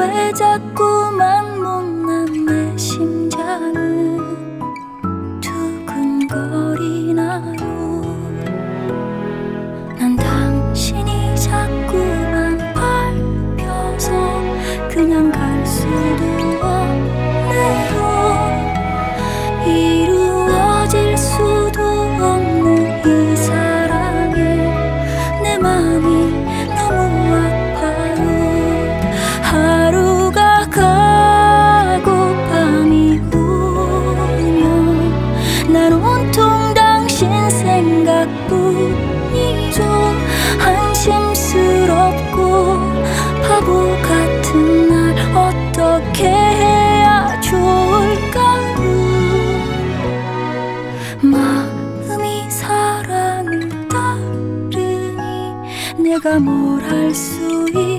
왜 자꾸만 못난 내 심장은 두근거리나요? 난 당신이 자꾸만 밟혀서 그냥 갈 수도 네가 뭘 할 수 있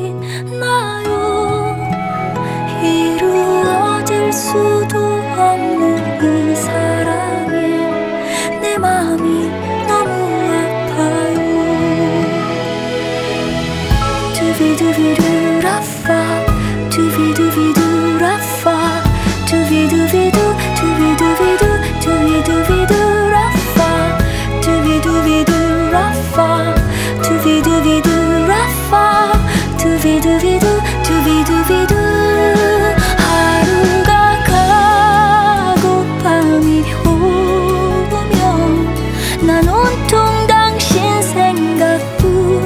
난 온통 당신 생각뿐이죠.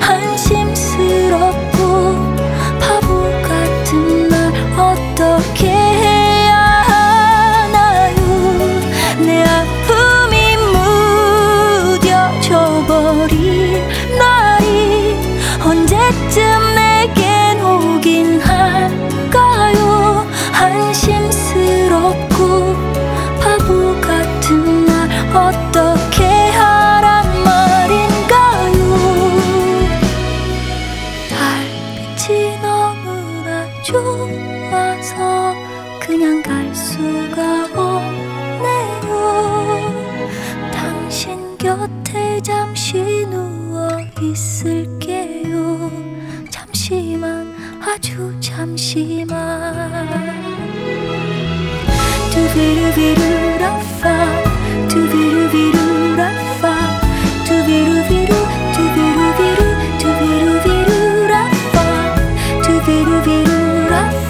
한심스럽고 바보 같은 날 어떻게 해야 하나요? 내 아픔이 무뎌져 버린 날이 언제쯤 내겐 오긴 좋아서 그냥 갈 수가 없네요. 당신 곁에 잠시 누워 있을게요. 잠시만 아주 잠시만. 두비루비루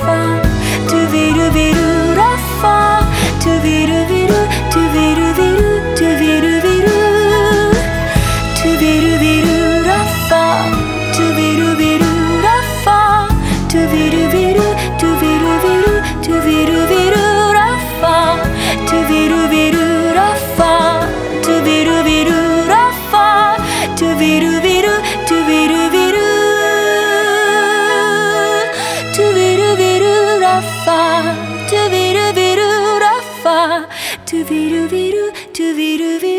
found viru viru to viru viru